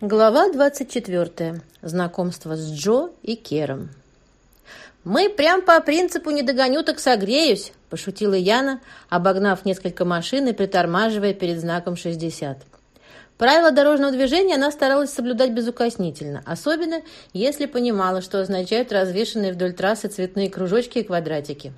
Глава 24. Знакомство с Джо и Кером. «Мы прям по принципу «не догоню, так согреюсь», – пошутила Яна, обогнав несколько машин и притормаживая перед знаком 60. Правила дорожного движения она старалась соблюдать безукоснительно, особенно если понимала, что означают развешанные вдоль трассы цветные кружочки и квадратики.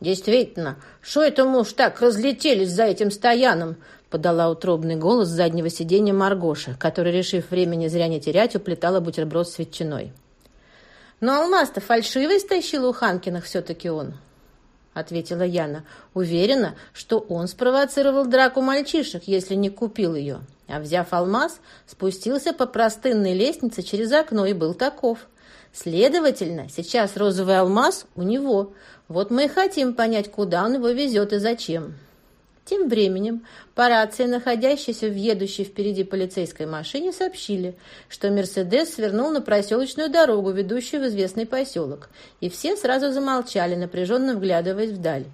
«Действительно, что это мы уж так разлетелись за этим стояном?» Подала утробный голос с заднего сиденья Маргоша, который, решив времени зря не терять, уплетала бутерброд с ветчиной. «Но алмаз-то фальшивый стащил у Ханкиных все-таки он», — ответила Яна. «Уверена, что он спровоцировал драку мальчишек, если не купил ее. А взяв алмаз, спустился по простынной лестнице через окно и был таков. Следовательно, сейчас розовый алмаз у него. Вот мы и хотим понять, куда он его везет и зачем». Тем временем по рации, находящейся в едущей впереди полицейской машине, сообщили, что «Мерседес» свернул на проселочную дорогу, ведущую в известный поселок, и все сразу замолчали, напряженно вглядываясь вдаль.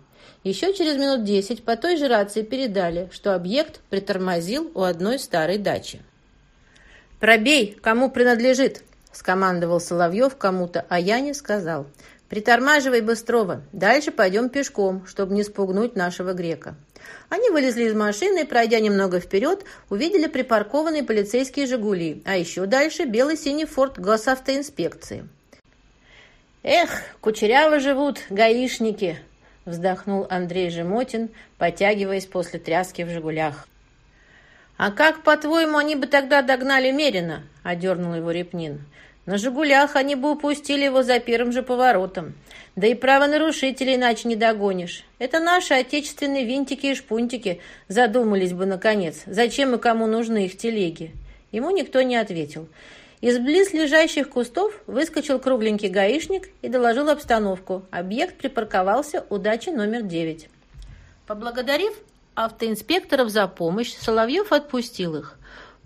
Еще через минут десять по той же рации передали, что объект притормозил у одной старой дачи. «Пробей, кому принадлежит!» – скомандовал Соловьев кому-то, а Яне сказал – «Притормаживай быстрого. Дальше пойдем пешком, чтобы не спугнуть нашего грека». Они вылезли из машины и, пройдя немного вперед, увидели припаркованные полицейские «Жигули», а еще дальше белый-синий форт госавтоинспекции. «Эх, кучеряво живут гаишники!» — вздохнул Андрей Жемотин, потягиваясь после тряски в «Жигулях». «А как, по-твоему, они бы тогда догнали Мерина?» — одернул его Репнин. На «Жигулях» они бы упустили его за первым же поворотом. Да и правонарушителей иначе не догонишь. Это наши отечественные винтики и шпунтики задумались бы, наконец, зачем и кому нужны их телеги. Ему никто не ответил. Из близлежащих кустов выскочил кругленький гаишник и доложил обстановку. Объект припарковался у дачи номер 9. Поблагодарив автоинспекторов за помощь, Соловьев отпустил их.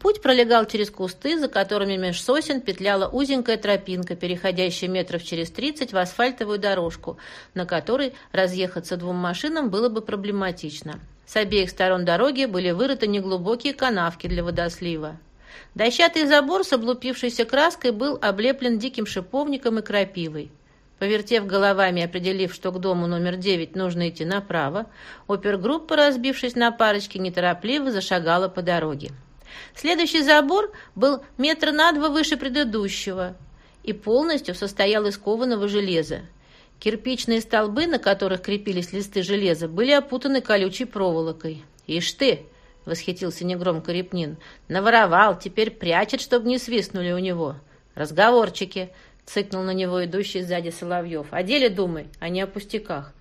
Путь пролегал через кусты, за которыми меж сосен петляла узенькая тропинка, переходящая метров через тридцать в асфальтовую дорожку, на которой разъехаться двум машинам было бы проблематично. С обеих сторон дороги были вырыты неглубокие канавки для водослива. Дощатый забор с облупившейся краской был облеплен диким шиповником и крапивой. Повертев головами определив, что к дому номер девять нужно идти направо, опергруппа, разбившись на парочки, неторопливо зашагала по дороге. Следующий забор был метра на два выше предыдущего и полностью состоял из кованого железа. Кирпичные столбы, на которых крепились листы железа, были опутаны колючей проволокой. «Ишь ты!» — восхитился негромко Репнин. «Наворовал, теперь прячет, чтобы не свистнули у него». «Разговорчики!» — цыкнул на него идущий сзади Соловьев. «О деле думай, а не о пустяках».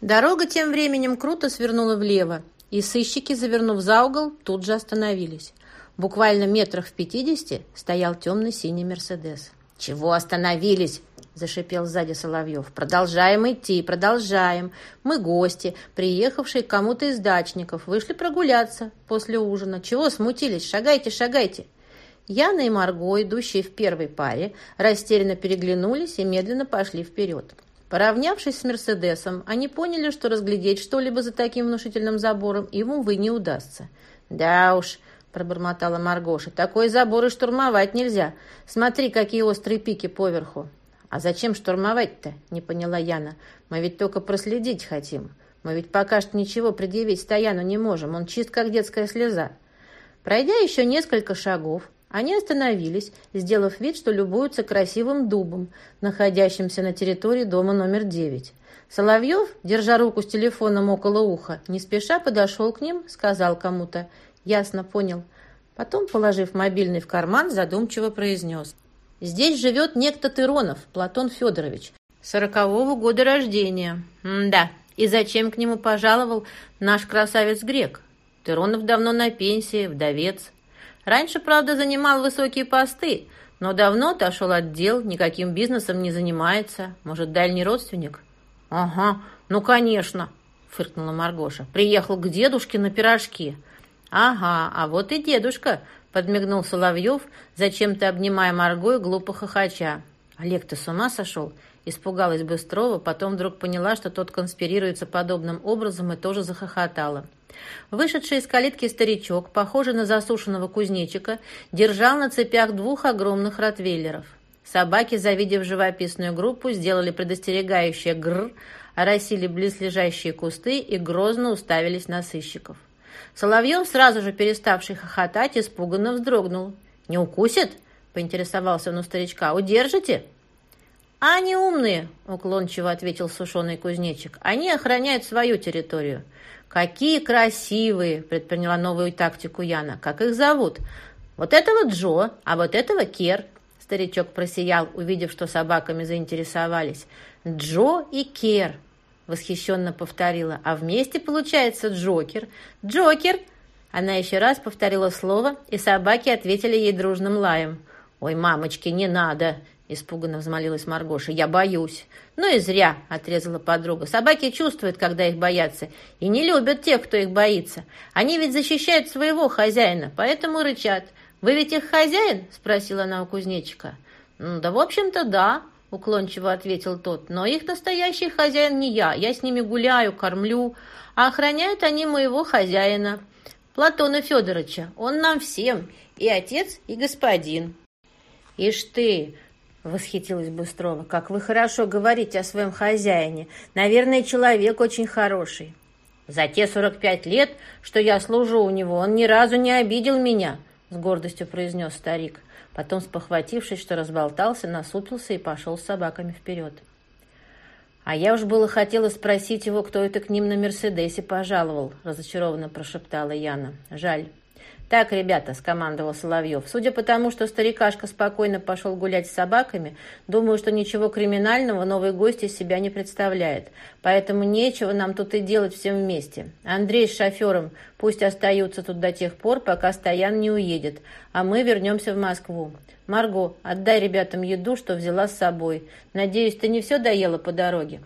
Дорога тем временем круто свернула влево, и сыщики, завернув за угол, тут же остановились. Буквально метрах в пятидесяти стоял темно-синий «Мерседес». «Чего остановились?» – зашипел сзади Соловьев. «Продолжаем идти, продолжаем. Мы гости, приехавшие к кому-то из дачников. Вышли прогуляться после ужина. Чего смутились? Шагайте, шагайте!» Яна и Марго, идущие в первой паре, растерянно переглянулись и медленно пошли вперед. Поравнявшись с «Мерседесом», они поняли, что разглядеть что-либо за таким внушительным забором им, увы, не удастся. «Да уж», — пробормотала Маргоша, — «такой забор и штурмовать нельзя. Смотри, какие острые пики поверху». «А зачем штурмовать-то?» — не поняла Яна. «Мы ведь только проследить хотим. Мы ведь пока что ничего предъявить Стояну не можем. Он чист, как детская слеза». Пройдя еще несколько шагов, они остановились, сделав вид, что любуются красивым дубом, находящимся на территории дома номер девять. Соловьев, держа руку с телефоном около уха, не спеша подошел к ним, сказал кому-то «Ясно, понял». Потом, положив мобильный в карман, задумчиво произнес «Здесь живет некто Тыронов, Платон Федорович, сорокового года рождения. М да, и зачем к нему пожаловал наш красавец-грек? Тыронов давно на пенсии, вдовец». Раньше, правда, занимал высокие посты, но давно отошел от дел, никаким бизнесом не занимается. Может, дальний родственник? Ага, ну, конечно, фыркнула Маргоша. Приехал к дедушке на пирожки. Ага, а вот и дедушка, подмигнул Соловьев, зачем-то обнимая Марго и глупо хохоча. Олег, ты с ума сошел? Испугалась Быстрова, потом вдруг поняла, что тот конспирируется подобным образом и тоже захохотала. Вышедший из калитки старичок, похожий на засушенного кузнечика, держал на цепях двух огромных ротвейлеров. Собаки, завидев живописную группу, сделали предостерегающее «гррр», оросили близлежащие кусты и грозно уставились на сыщиков. Соловьев, сразу же переставший хохотать, испуганно вздрогнул. «Не укусит?» — поинтересовался он у старичка. «Удержите?» «А они умные», — уклончиво ответил сушеный кузнечик. «Они охраняют свою территорию». «Какие красивые!» — предприняла новую тактику Яна. «Как их зовут?» «Вот этого Джо, а вот этого Кер». Старичок просиял, увидев, что собаками заинтересовались. «Джо и Кер», — восхищенно повторила. «А вместе получается Джокер». «Джокер!» Она еще раз повторила слово, и собаки ответили ей дружным лаем. «Ой, мамочки, не надо!» — испуганно взмолилась Маргоша. «Я боюсь». «Ну и зря!» — отрезала подруга. «Собаки чувствуют, когда их боятся, и не любят тех, кто их боится. Они ведь защищают своего хозяина, поэтому рычат. Вы ведь их хозяин?» — спросила она у кузнечика. «Ну, да, в общем-то, да», — уклончиво ответил тот. «Но их настоящий хозяин не я. Я с ними гуляю, кормлю, а охраняют они моего хозяина, Платона Федоровича. Он нам всем, и отец, и господин». «Ишь ты!» — восхитилась Быстрова. «Как вы хорошо говорите о своем хозяине. Наверное, человек очень хороший». «За те сорок пять лет, что я служу у него, он ни разу не обидел меня», — с гордостью произнес старик. Потом, спохватившись, что разболтался, насупился и пошел с собаками вперед. «А я уж было хотела спросить его, кто это к ним на Мерседесе пожаловал», — разочарованно прошептала Яна. «Жаль». «Так, ребята», — скомандовал Соловьев, «судя по тому, что старикашка спокойно пошел гулять с собаками, думаю, что ничего криминального новый гость из себя не представляет. Поэтому нечего нам тут и делать всем вместе. Андрей с шофером пусть остаются тут до тех пор, пока Стоян не уедет, а мы вернемся в Москву. Марго, отдай ребятам еду, что взяла с собой. Надеюсь, ты не все доела по дороге?»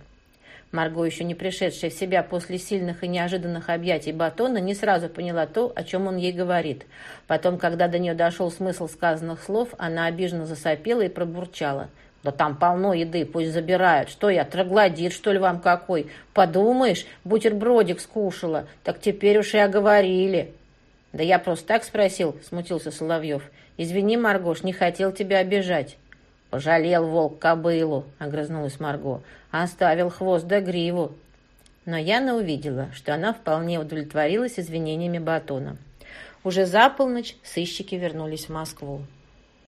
Марго, еще не пришедшая в себя после сильных и неожиданных объятий батона, не сразу поняла то, о чем он ей говорит. Потом, когда до нее дошел смысл сказанных слов, она обиженно засопела и пробурчала. «Да там полно еды, пусть забирают. Что я, троглодит, что ли, вам какой? Подумаешь, бутербродик скушала. Так теперь уж и оговорили». «Да я просто так спросил», — смутился Соловьев. «Извини, Маргош, не хотел тебя обижать». «Пожалел волк кобылу», — огрызнулась Марго. «Оставил хвост да гриву». Но Яна увидела, что она вполне удовлетворилась извинениями Батона. Уже за полночь сыщики вернулись в Москву.